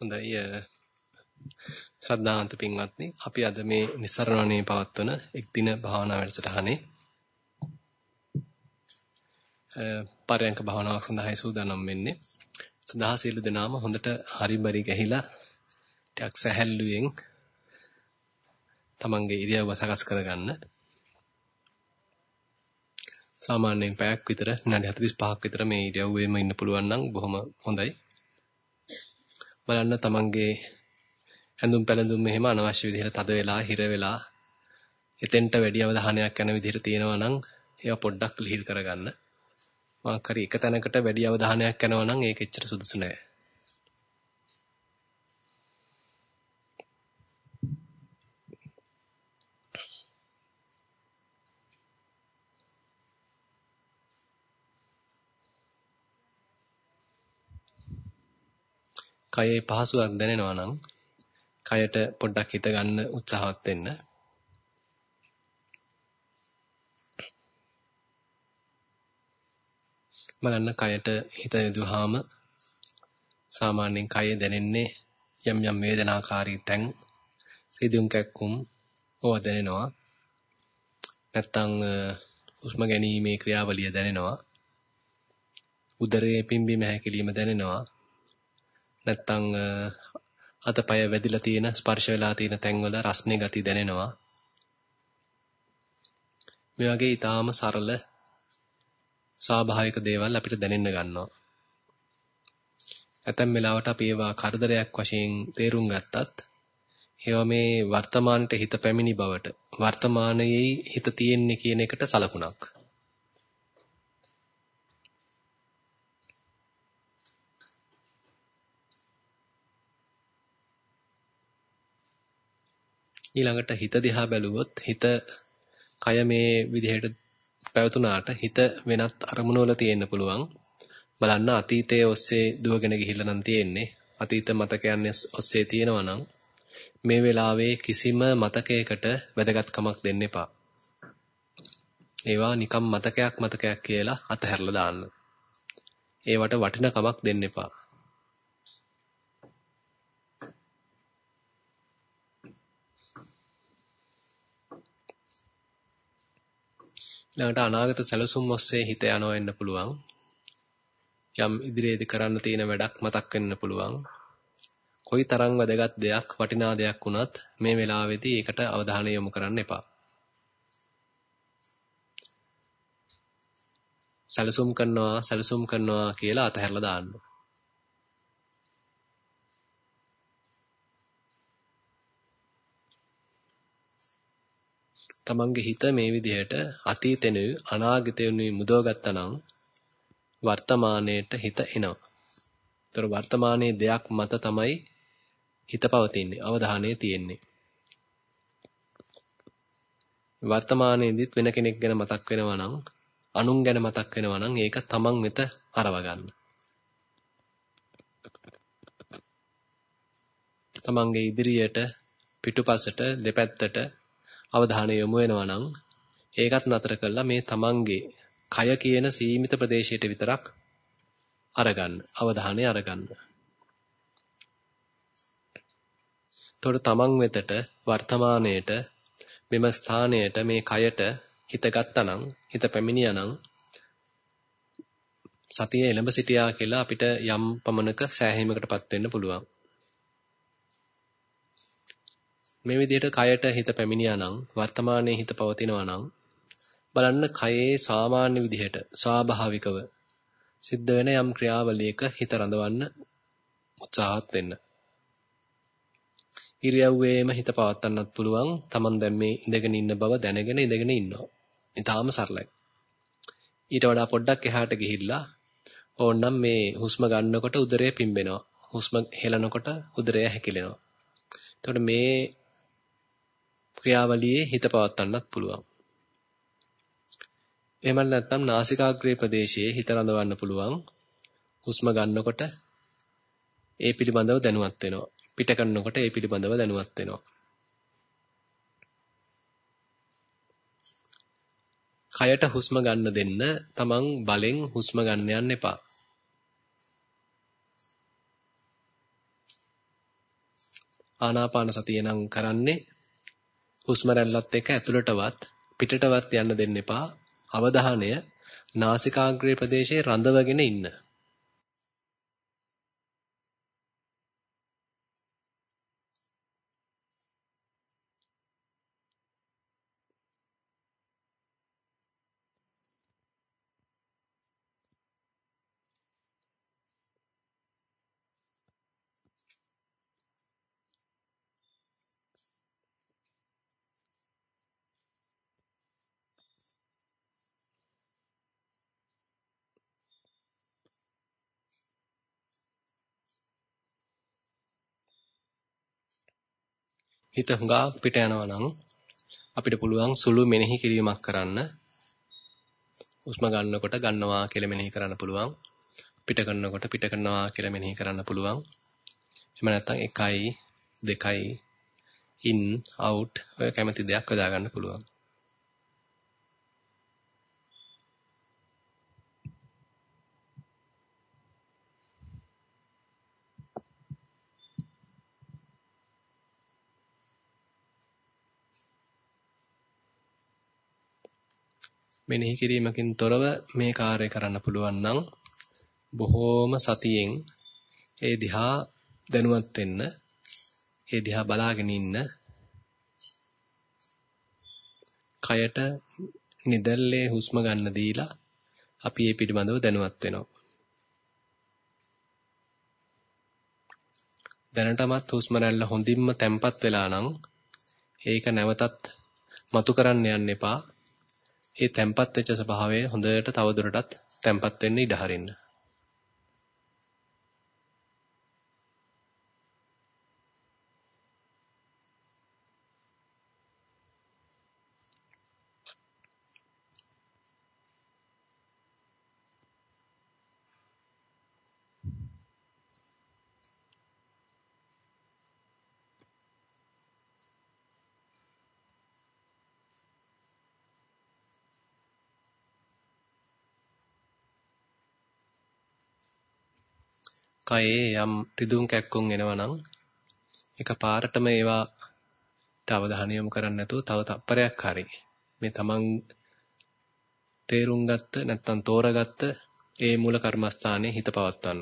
හොඳයි ශ්‍රද්ධාන්ත පින්වත්නි. අපි අද මේ નિසරණණේ පවත්වන එක් දින භාවනා වැඩසටහනේ පරයන්ක භාවනාවක් සඳහායි සූදානම් වෙන්නේ. සදා සියලු දෙනාම හොඳට හරිබරි ගහිලා ටිකක් සැහැල්ලුවෙන් තමන්ගේ ඉරියව්ව සකස් කරගන්න. සාමාන්‍යයෙන් පැයක් විතර විනාඩි 45ක් විතර මේ ඉරියව්වෙම ඉන්න පුළුවන් නම් බොහොම හොඳයි. බලන්න තමන්ගේ ඇඳුම් පැළඳුම් මෙහෙම අනවශ්‍ය විදිහට තද වෙලා හිර වෙලා එතෙන්ට වැඩි අවධානයක් යන විදිහට තියෙනවා නම් ඒවා පොඩ්ඩක් ලිහිල් කරගන්න. මාක් හරි එක තැනකට වැඩි අවධානයක් යනවා නම් ඒක එච්චර සුදුසු නෑ. කයේ පහසුවක් දැනෙනවා නම් කයට පොඩ්ඩක් හිත ගන්න උත්සාහවත් වෙන්න. බලන්න කයට හිත යොදුවාම සාමාන්‍යයෙන් කයේ දැනෙන්නේ යම් යම් වේදනාකාරී තැන් රිදුම් කැක්කුම් ඕවා දැනෙනවා. නැත්තම් හුස්ම ගැනීමේ ක්‍රියාවලිය දැනෙනවා. උදරයේ පිම්බීම හැකිලිම දැනෙනවා. නැත්තම් අතපය වැදිලා තියෙන ස්පර්ශ වෙලා තියෙන තැන්වල රස්නේ ගති දැනෙනවා. මේ වගේ ඊටාම සරල ස්වාභාවික දේවල් අපිට දැනෙන්න ගන්නවා. ඇතැම් වෙලාවට අපි ඒවා කරදරයක් වශයෙන් තේරුම් ගත්තත් ඒවා මේ වර්තමානට හිත පැමිණි බවට වර්තමානයේ හිත තියෙන්නේ කියන එකට සලකුණක්. ඊළඟට හිත දිහා බැලුවොත් හිත කය මේ විදිහට පැවතුනාට හිත වෙනත් අරමුණු වල තියෙන්න පුළුවන්. බලන්න අතීතයේ ඔස්සේ දුවගෙන ගිහිල්ලා නම් තියෙන්නේ. අතීත මතකයන් ඔස්සේ තියෙනවා නම් මේ වෙලාවේ කිසිම මතකයකට වැදගත්කමක් දෙන්න එපා. ඒවා නිකම් මතකයක් මතකයක් කියලා අතහැරලා දාන්න. ඒවට වටිනකමක් දෙන්න එපා. ඊළඟට අනාගත සැලසුම් ඔස්සේ හිත යනවා වෙන්න පුළුවන්. යම් ඉදිරියේදී කරන්න තියෙන වැඩක් මතක් වෙන්න පුළුවන්. කොයි තරම් වැදගත් දෙයක් වටිනා දෙයක් වුණත් මේ වෙලාවේදී ඒකට අවධානය යොමු කරන්න එපා. සැලසුම් කරනවා සැලසුම් කරනවා කියලා අතහැරලා දාන්න. තමන්ගේ හිත මේ විදිහට අතීතෙනුයි අනාගතෙනුයි මුදවගත්තා නම් වර්තමානයේට හිත එනවා. ඒතර වර්තමානයේ දෙයක් මත තමයි හිත පවතින්නේ අවධානය තියෙන්නේ. වර්තමානයේදීත් වෙන කෙනෙක් ගැන මතක් වෙනවා නම් අනුන් ගැන මතක් වෙනවා නම් ඒක තමන් වෙත හරව ගන්න. තමන්ගේ ඉදිරියට පිටුපසට දෙපැත්තට අවධානය යොමු වෙනවා නම් ඒකත් නතර කළා මේ තමන්ගේ කය කියන සීමිත ප්‍රදේශයට විතරක් අරගන්න අවධානය අරගන්න. තොර තමන් වෙතට වර්තමානයේට මෙම ස්ථානයට මේ කයට හිත ගත්තනම් හිත පැමිණියානම් සතිය එළඹ සිටියා කියලා අපිට යම් පමණක සෑහීමකටපත් වෙන්න පුළුවන්. මේ විදිහට කයට හිත පැමිණියා නම් වර්තමානයේ හිත පවතිනවා නම් බලන්න කයේ සාමාන්‍ය විදිහට ස්වාභාවිකව සිද්ධ වෙන යම් ක්‍රියාවලියක හිත රඳවන්න උත්සාහත් වෙන්න. ඉරියව්වේම හිත පවත්වන්නත් පුළුවන්. Taman දැන් මේ ඉඳගෙන ඉන්න බව දැනගෙන ඉඳගෙන ඉන්නවා. ඊටාම සරලයි. ඊට වඩා පොඩ්ඩක් එහාට ගිහිල්ලා ඕන්නම් මේ හුස්ම ගන්නකොට උදරය පිම්බෙනවා. හුස්ම හෙලනකොට උදරය හැකිලෙනවා. එතකොට මේ ක්‍රියාවලියේ හිත පවත්වන්නත් පුළුවන්. එහෙම නැත්නම් නාසිකාග්‍රේ ප්‍රදේශයේ හිත රඳවන්න පුළුවන්. හුස්ම ගන්නකොට ඒ පිළිබඳව දැනුවත් වෙනවා. පිට කරනකොට ඒ පිළිබඳව දැනුවත් වෙනවා. කයට හුස්ම ගන්න දෙන්න තමන් බලෙන් හුස්ම ගන්න යන්න එපා. ආනාපාන සතිය නම් කරන්නේ හුස්ම රැල්ලත් එක්ක ඇතුළටවත් පිටටවත් යන්න දෙන්න එපා. අවධානය නාසිකාග්‍රේ ප්‍රදේශයේ රඳවගෙන ඉන්න. හිත හුඟා පිට යනවා නම් අපිට පුළුවන් සුළු මෙනෙහි කිරීමක් කරන්න. හුස්ම ගන්නකොට ගන්නවා කියලා මෙනෙහි කරන්න පුළුවන්. පිට කරනකොට පිට කරනවා කියලා මෙනෙහි කරන්න පුළුවන්. එහෙම නැත්නම් 1යි 2යි in out ඔය කැමති දෙයක් යොදා ගන්න පුළුවන්. මෙනෙහි කිරීමකින් තොරව මේ කාර්යය කරන්න පුළුවන් නම් බොහෝම සතියෙන් ඒ දිහා දැනුවත් වෙන්න ඒ දිහා බලාගෙන ඉන්න කයට නිදල්ලේ හුස්ම ගන්න දීලා අපි ඒ පිළිබඳව දැනුවත් වෙනවා. දැනටමත් හුස්ම රැල්ල හොඳින්ම තැම්පත් වෙලා නම් ඒක නැවතත් මතු කරන්න යන්න එපා. ඒ තැම්පත් වෙච්ච ස්වභාවය හොඳට තවදුරටත් තැම්පත් වෙන්න ඉඩ හරින්න. කයේ යම් රිදුම් කැක්කුම් එනවනම් එක පාරටම ඒවාට අවධානය යොමු කරන්නේ නැතුව තව තප්පරයක් හරි මේ තමන් තේරුම් ගත්ත නැත්තම් තෝරගත්ත ඒ මූල කර්මස්ථානයේ හිත පවත්වන්න.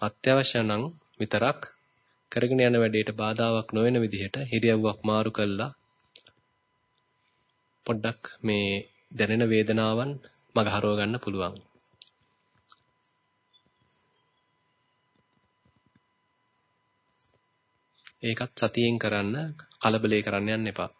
අත්‍යවශ්‍ය නම් විතරක් කරගෙන යන වැඩේට බාධාවක් නොවන විදිහට හිරියව්වක් මාරු කළා පොඩ්ඩක් මේ දැනෙන වේදනාවන් මගහරව ගන්න පුළුවන්. ඒකත් සතියෙන් කරන්න කලබලේ කරන්න යන්න එපා.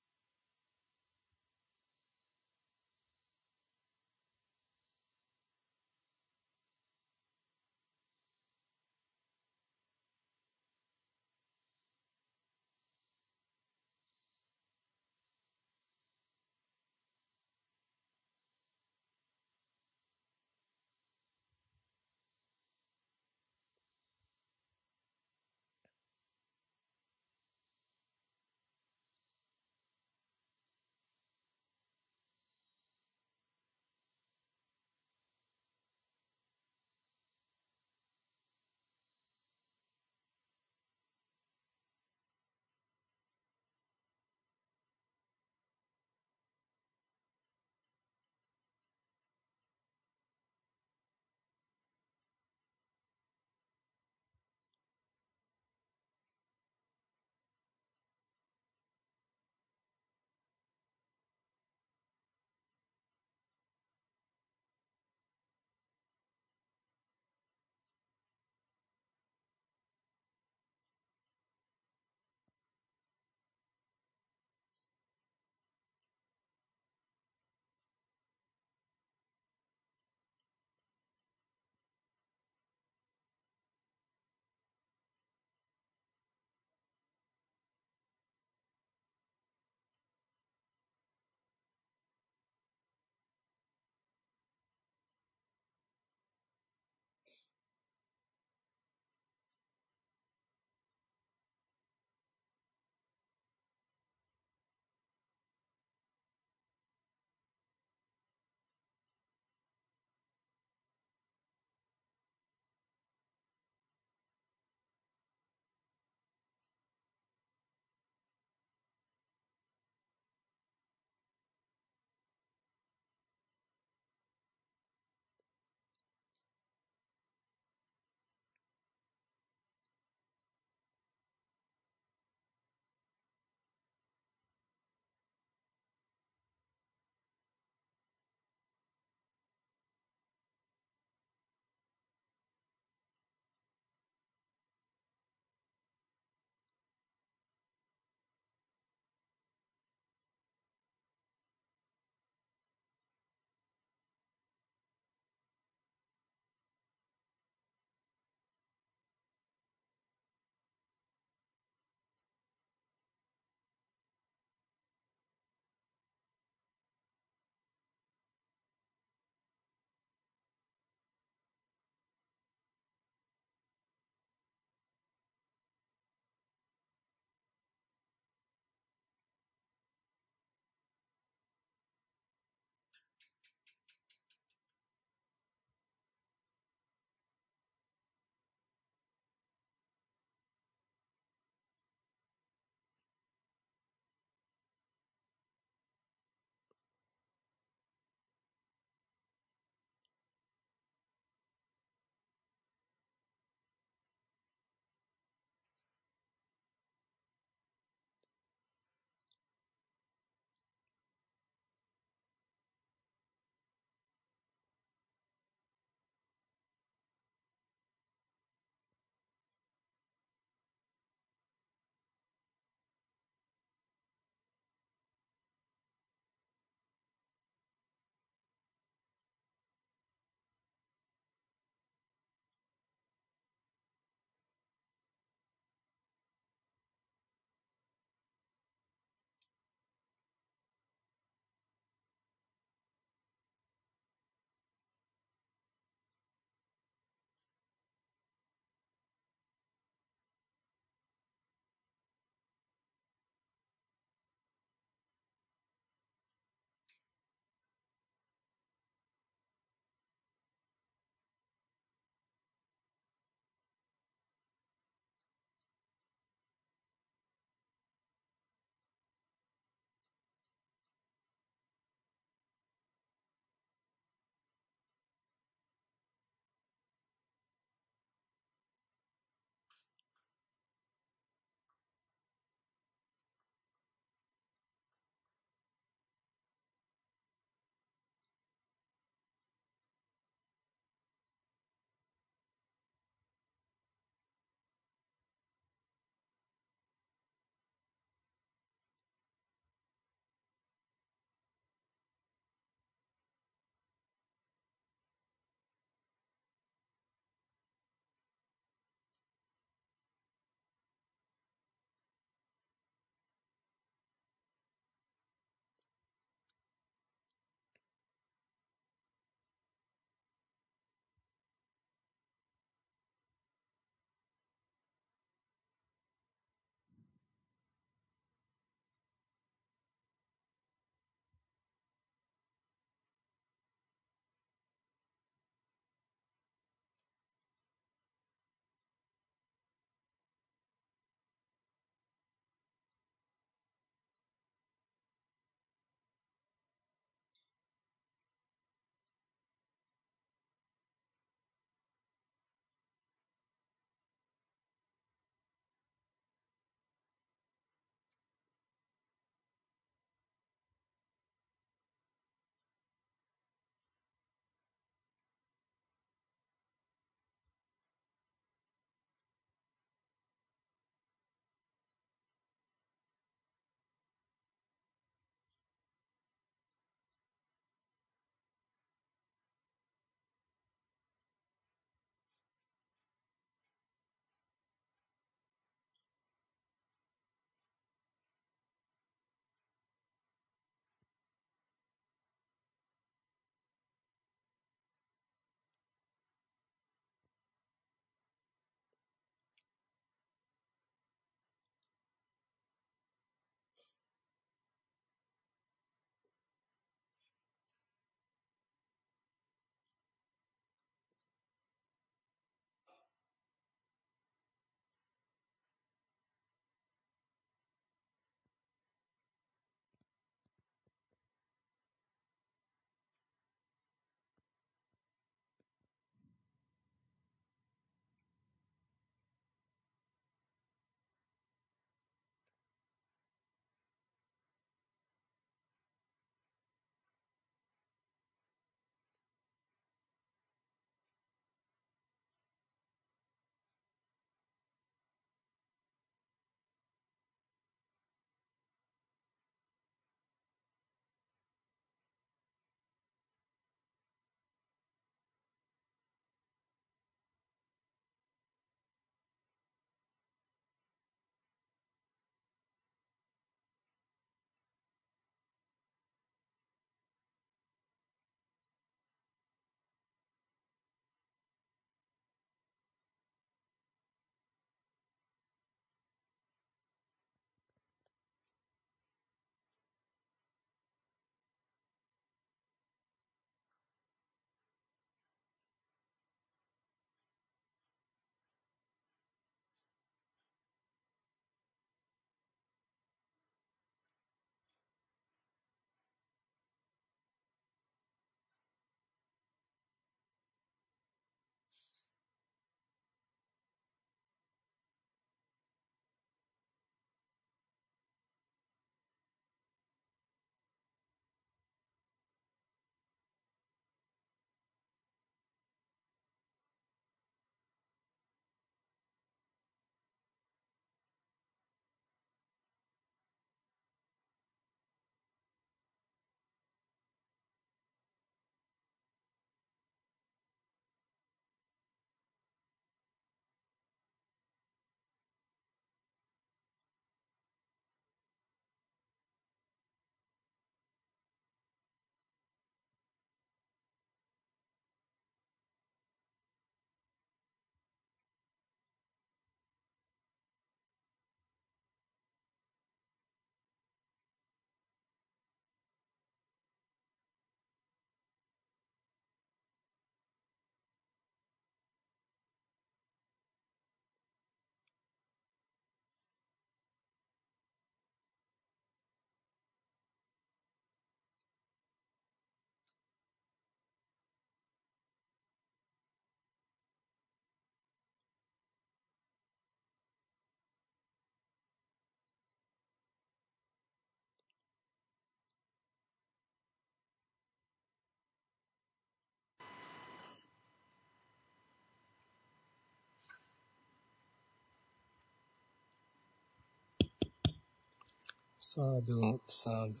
සාදු සාදු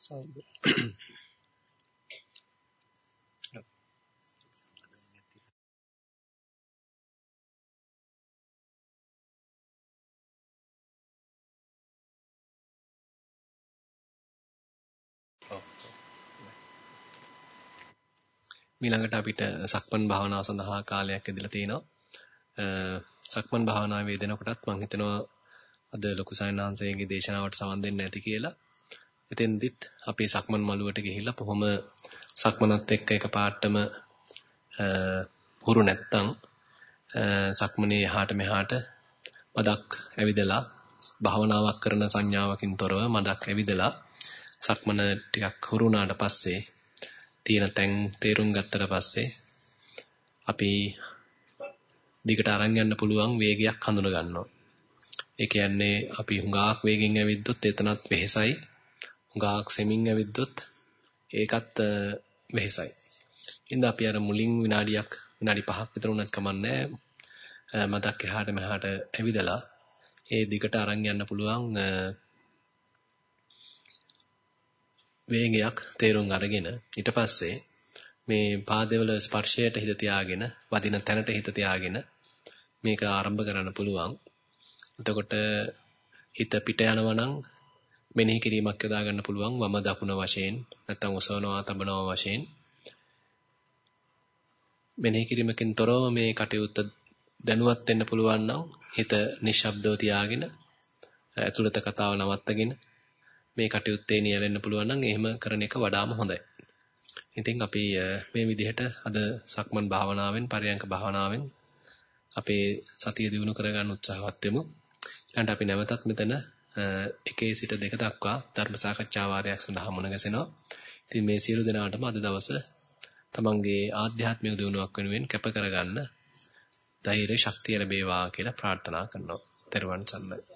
සාදු ඊළඟට අපිට සක්මන් භාවනාව සඳහා කාලයක් ඉදලා තිනවා. සක්මන් භාවනාවේ යෙදෙනකොටත් මම හිතනවා අද ලොකු සයන්හන්සේගේ දේශනාවට සමන් දෙන්න ඇති කියලා. එතෙන්දිත් අපි සක්මන් මළුවට ගිහිල්ලා කොහොම සක්මනත් එක්ක එකපාරටම හුරු නැත්තම් සක්මනේ එහාට මෙහාට මදක් ඇවිදලා භාවනාවක් කරන සංඥාවකින් තොරව මදක් ඇවිදලා සක්මන ටිකක් හුරු වුණාට පස්සේ තියෙන තැන් තේරුම් ගත්තට පස්සේ අපි දිගට අරන් යන්න පුළුවන් වේගයක් හඳුන ගන්නවා. ඒ කියන්නේ අපි හුඟාක් වේගෙන් ඇවිද්දොත් එතනත් වෙහෙසයි. හුඟාක් සෙමින් ඇවිද්දොත් ඒකත් වෙහෙසයි. ඉතින් අපි අර මුලින් විනාඩියක් විනාඩි 5ක් විතර උනත් කමන්නේ මතක් එහාට මෙහාට ඇවිදලා ඒ දිගට අරන් යන්න පුළුවන් වේගයක් තේරුම් අරගෙන ඊට පස්සේ මේ පාදවල ස්පර්ශයට හිත තියාගෙන වදින තැනට හිත තියාගෙන මේක ආරම්භ කරන්න පුළුවන්. එතකොට හිත පිට යනවා නම් මෙනෙහි කිරීමක් යොදා ගන්න පුළුවන් වම දකුණ වශයෙන් නැත්නම් ඔසවනවා තබනවා වශයෙන් මෙනෙහි කිරීමකින් තොරව මේ කටයුත්ත දැනුවත් වෙන්න පුළුවන් නම් හිත නිශ්ශබ්දව තියාගෙන ඇතුළත කතාව නවත්තගෙන මේ කටයුත්තේ නියැලෙන්න පුළුවන් නම් එහෙම කරන එක වඩාම හොඳයි. ඉතින් අපි මේ විදිහට අද සක්මන් භාවනාවෙන් පරයන්ක භාවනාවෙන් අපේ සතිය දිනු කරගන්න උත්සාහවත් වෙමු. ඊළඟට අපි නැවතත් මෙතන එකේ සිට දෙක දක්වා ධර්ම සාකච්ඡා වාරයක් සඳහා මුණ ගැසෙනවා. ඉතින් මේ සියලු දෙනාටම අද දවස තමන්ගේ ආධ්‍යාත්මික දියුණුවක් වෙනුවෙන් කැප කරගන්න ධෛර්ය ශක්තිය ලැබේවා කියලා ප්‍රාර්ථනා කරනවා. ත්වන් සන්නයි